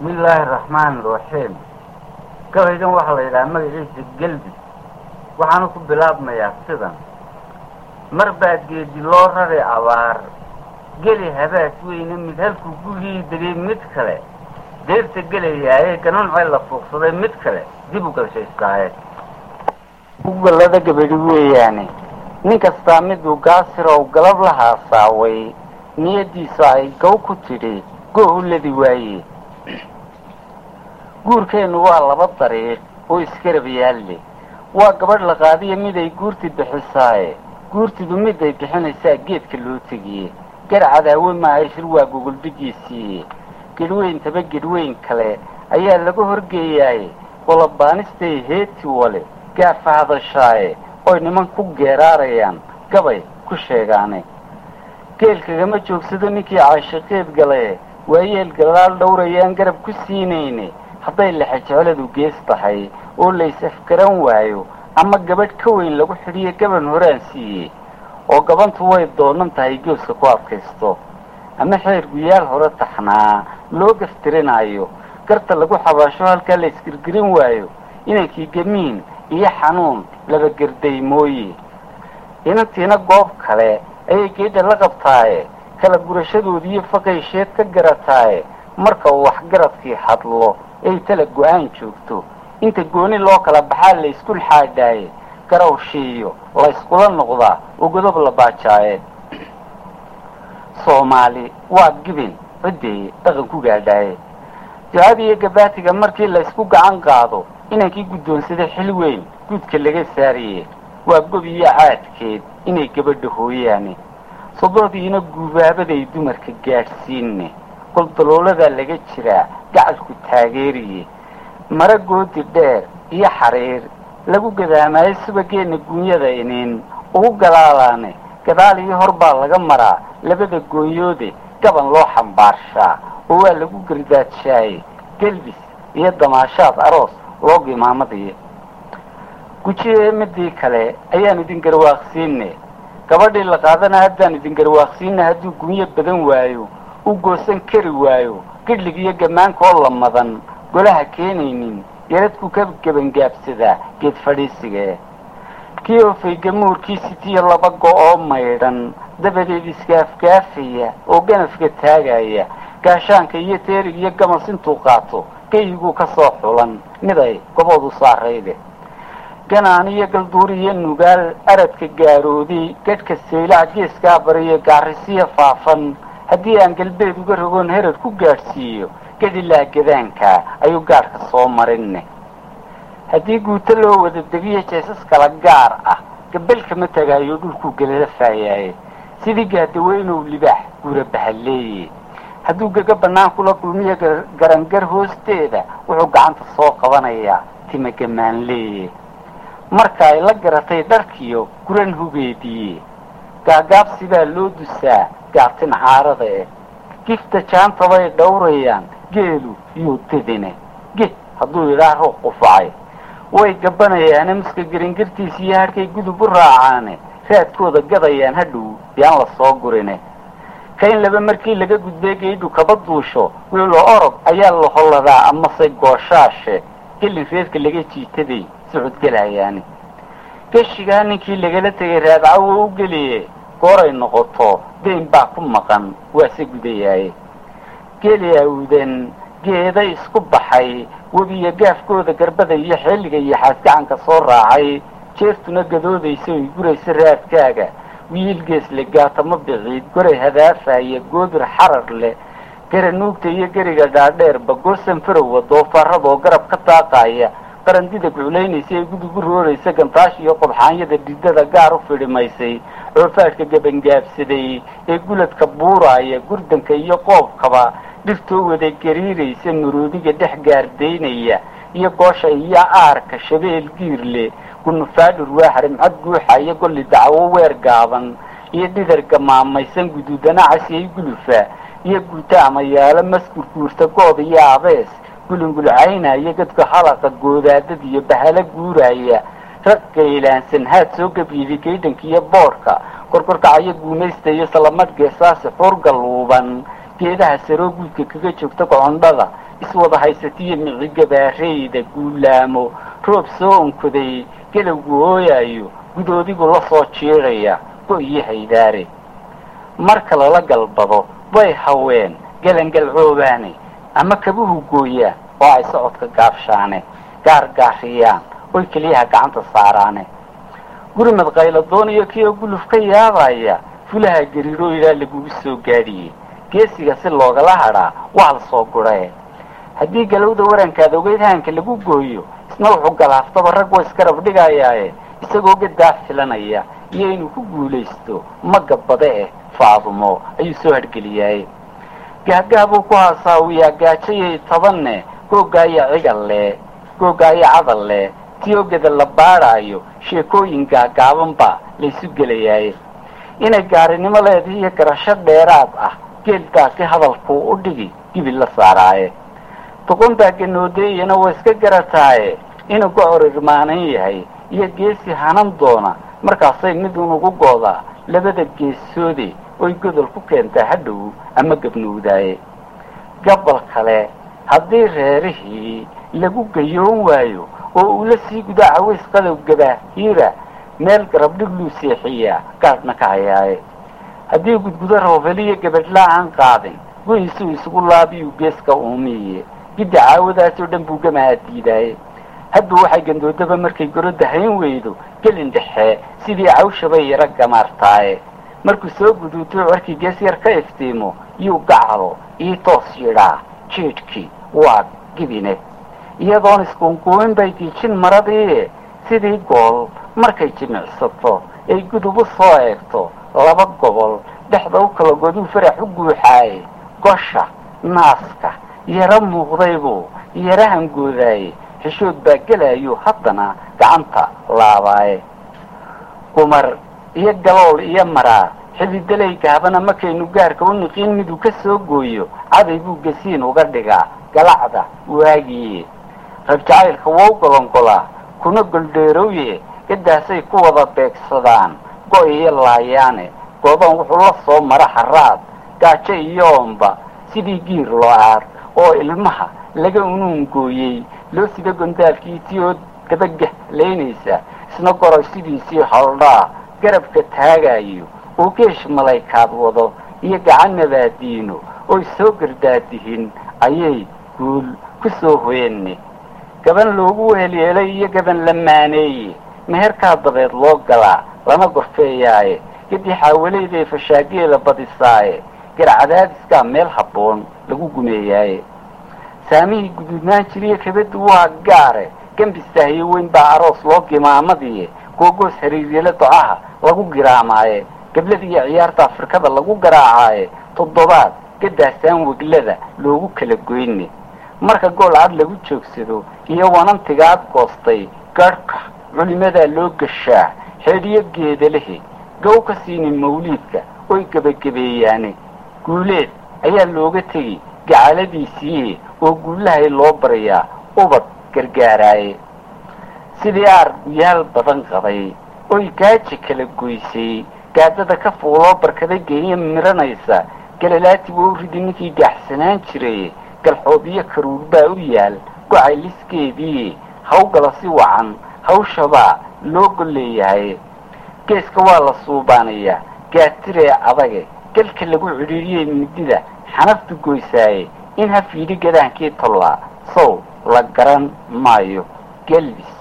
bismi illaahi araxmaan iraxiim gabaygan waxaa la yidhaha magaciisa gelbi. Waxaana ku bilaabmayaa sidan. Mar baa geedi loo rari abaar. Geli habaas weyne mid halkuu gurigii degay mid kale. Deerta gelayaaye ganuuncee la fuuqsaday mid kale. Dib u galshaystaaye ugallada gabadhi weeyaane nin kastaa miduu gaasirow galab la haasaaway niyaddiisu ay gow ku tidhi goo u ladi waaye guurkeennu waa laba dariiq oo iskarab yaalle waa gabadh la qaadiya miday guurti bixisaaye. Guurtidu miday bixinaysaa geedka loo tegiye gar cadaawe maahay shir waa gogoldhigiisiiye gedhweyntaba gedhweyn kale ayaa laga horgeeyaaye. Qolobaanistay heeti wale gaafa hadashaaye oy niman ku geeraarayaan gabay ku sheegaane. Geel kagama joogsado ninkii caashiqeed gale waayeel galaal dhowrayaan garab ku siinayne hadday lexejecladu gees tahay oo lays afgaran waayo ama gabadh ka weyn lagu xidhiyo gaban horaan siiye oo gabantu way doonan tahay gooska ku adkaysto. Ama xeer guyaal hore taxnaa loo gaftirinaayo garta lagu xabaasho halkaa la isgirgirin waayo inankii gamiin iyo xanuun laba gerday mooye. Inantiina goob kale ayay geedha la qabtaaye kala gurashadoodiiyo faqay sheed ka garataaye marka uu waxgaradkii hadlo ay tala go'aan joogto. Inta gooni loo kala baxaa la iskul xaadhaaye garawshiiyo la yskula noqdaa oo godob la baajaaye. Soomaali waa gibin ciddee dhaqan ku gaadhaaye. Ducada iyo gabaatiga markii la ysku gacan qaado inankii guddoonsaday xil weyn guudka laga saariye waa gob iyo caadkeed inay gabadha hooyaane. Sodoodiina guubaabaday dumarka gaadhsiinne goldalooladaa laga jiraa gacalku taageeriye. Mara goodi dheer iyo xariir lagu gadaamaayo subageenna guunyada inin ugu galaalaane gadaal iyo hor baa laga maraa labada goonyoode gaban loo xambaarshaa oo waa lagu gardaadshaayey gelbis iyo damaashaad aroos loo gimaamadiye gujiye midii kale ayaan idin garwaaqsiine gabadhii la qaadana haddaan idin garwaaqsiina hadduu gunyo badan waayo u goosan kari waayo. Gidhlig iyo gammaanka oo la madan golaha keenaynin. Yaradku ka gebangaabsadaa geed fadhiisigee kii oofay gamuurkii sitiyo laba go-oo maydhan dabadeed iskaafgaafaya oo ganafka taagaya. Gaashaanka iyo teerig iyo gamas intuu qaato gayiguu ka soo xulan. Miday goboodu saarayde. Ganaan iyo galduur iyo nugaal aradka gaarooday gadhka saylac geeskaa bariyo gaarisiyo faafan haddii aan galbeed uga rogoon herar ku gaadhsiiyo gadilaa gadaanka ayuu gaadhka soo marinne. Haddii guuto loo wada degiyo jeesas kala gaar ah. Gabalkama tagaayo dhulkuu galala faayaaye sidii gaadaweynow libaax guura bahaleeye hadduu gaga bannaan kula kulmiyo garangar hoosteeda wuxuu gacanta soo qabanayaa tima gamaanleeye marka ay la garatay dharkiyo guran hubeediye gaagaabsi baa loo dusaa gaabtin caarada eh gifta jaantabay dhowrayaan geelu iyo dadine ge hadduu idhaa ruuq qufacay way gabbanayaane muska geringirtiis iyo hadhkay gudub u raacaane. Raadkooda gadayaan hadhow yaan la soo gurine. Kayn laba markii laga gudbay gaydhu kaba duusho wiilo orod ayaa la holladaa amase gooshaashe. Gelin reerka laga jiitaday socodgelayaani geshigaa ninkii lagala tegay raadcawo u geliye gooray noqoto dayn baa ku maqan waase gudayaaye awdan geeda isku baxay webiyo gaafkooda garbada iyo xilliga iyo xaasgacanka soo raacay jeertuna gadoodaysa oy guraysa raadkaaga. Wiil geesle gaatamo biciid goray hadaafaya goodir xarar leh. Garanuugta iyo geriga dhaadheerba goosan farowa doofaarradoo garab ka daaqaaya qarandida guculaynaysa ee gudub u rooraysa gantaash iyo qodxaanyada dhidada gaar u fidhimaysay coofaadhka gebangaabsaday ee guladka buuraaya gurdanka iyo qoobkaba dhirtoo wada gariiraysa maroodiga dhex gaardaynaya iyo goosha iyo aarka shabeel giirle gunufaadhur waaxare maxad guuxa iyo golli dacwo weer gaaban iyo dhidar gamaamaysan guduudana casiyay gulufa iyo guuta amayaalo maskur guurta good iyo abees gulungulcaynaya gadka halaqa goodaadad iyo bahalo guuraya. Rag gaylaansan haad soo gabyidi gaydhanka iyo boodhka korkorkacayo guumaysta iyo salamadh geesaasi xuur galluuban geedaha saroo guudka kaga joogta gocondhada iswada haysatiyo micigabaareyda guulaamo. Roob soo onkoday gelowgu hooyaayo. Gudoodigu la soo go-iyo haydaare. Marka lala galbado way haween galangalcoobaane ama kabuhu gooyaan oo ay socodka gaabshaane gaar gaariyaan oy keliyaha gacanta saaraane gurimed qayladoon iyo kii oo guluf ka yaabaya fulaha gariirooydaa lagugu soo gaadhiyey geesiga si loogala hadhaa waa la soo gurae haddii galowda warankaad ogeyd lagu gooyo isna wuxuu galaaftaba rag wa iskarab dhigayaaye isagoo gadaa filanaya iyo inuu ku guulaysto magga bade eh faadumo ayuu soo hargeliyaaye gaagaha buu ku haasaawiyaa gaajayay tabanne googaayo cigalle googaayo cadalle tiogeda la baadhaayo sheekooyin gaagaabanba laysu gelayaaye inay gaarinimo leedahay iyo garasho dheeraad ah geeldaasi hadalkuu u dhigi gibi la saaraaye. Doqontaa ganoodeeyana waa iska garataaye inuu gocor irmaanan yahay iyo geesi hanan doona markaasay mid unugu goodaa labada geesoode oy godol ku keentaa hadhow ama gabnowdaaye. Gabal kale haddii reerihii lagu gayoon waayo oo uu la sii gudaa caways qadow gabaahiira meel garabdhig luu seexiyaa gaadhna ka hayaaye. Haddii gudgudo roofeliyo gabadhlaa aan qaadin goyiisuu isugu laabiyuu geeska uumiye. Gidda caawadaasoo dhan buu gamaa diidaaye hadba waxay gandoodaba markay gorodda hayn weydo gelin dhexe sidii cawshabay yaro gamaartaaye. Markuu soo guduuto warkii gees yar ka iftiimo yuu gacalo ii toos yidhaa jiidhkii waa gibine. Iyadoon iskuunkuumin bay diijin maradii sidii gool markay jimicsato ay gudubu soo eegto laba gobol dhexda u kala goduu farax u guuxaaye gosha naaska yaro muuqdaybuu yaro hangoodaayey xishood baa gelaayuu haddana gacanta laabaaye gumar iyo galool iyo maraar xididalay gaabana markaynu gaarka u niqiin miduu ka soo gooyo caday buu gasiin uga dhigaa galacda waagiye ragjacaylka wou golongolaa kuna goldheerowye gadaasay ku wada beegsadaan go- iyo laayaane goodoon wuxuu la soo mara haraad gaajo iyo oomba sidii giir loo aar oo ilmaha laga unuun gooyey loo sida gondaalkii tiyoo dabagah laynaysa isna goroy sidiisii holdhaa garabka taagayo oo geesh malaykaad wado iyo gacan nabaadiino oy soo gardaadihin ayay ku soo hoyenne. Gaban loogu wehelyeelay iyo gaban la maaneeye meherkaa dabeed loo galaa lana gorfeeyaaye kadii xaawalayday fashaageeda badisaaye. Garcadaadiskaa meel habboon lagu gumeeyaaye saamihii guduudnaan jiriyo kabadu waa gaare. Gambistaahiyo weyn baa aroos loo gimaamadiye. Googoos hariiryale docaha lagu giraamaaye. Gabladiiyo ciyaarta afrikada lagu garaacaaye. Toddobaad gadaasaan weglada loogu kala goyne marka gool cad lagu joogsado iyo wanantigaad goostay garhka culimadaa loo gashaa xeedhiyo geedalehe gow ka siinin mawliidka oy gebagabeeyaane guuleed ayaa looga tegi gacaladiisiiye oo guulahay loo baryaa ubad gargaaraaye. Sidii aar guyaal badan qaday oy gaaji kala goysay gaadada ka fuuloo barkada geenya miranaysa galalaati waa u ridi ninkii gaaxsanaan jiray galxoobiyo karuur baa u yaal. Gocay liskeedii hawgala si wacan hawshabaa loo golleeyahay. Geeska waa la suubaanayaa gaatiree adage. Galka lagu cidhiiriyey midida xanaftu goysaaye in ha fiidhi gadaankii tollaa. Sow la garan maayo gelbis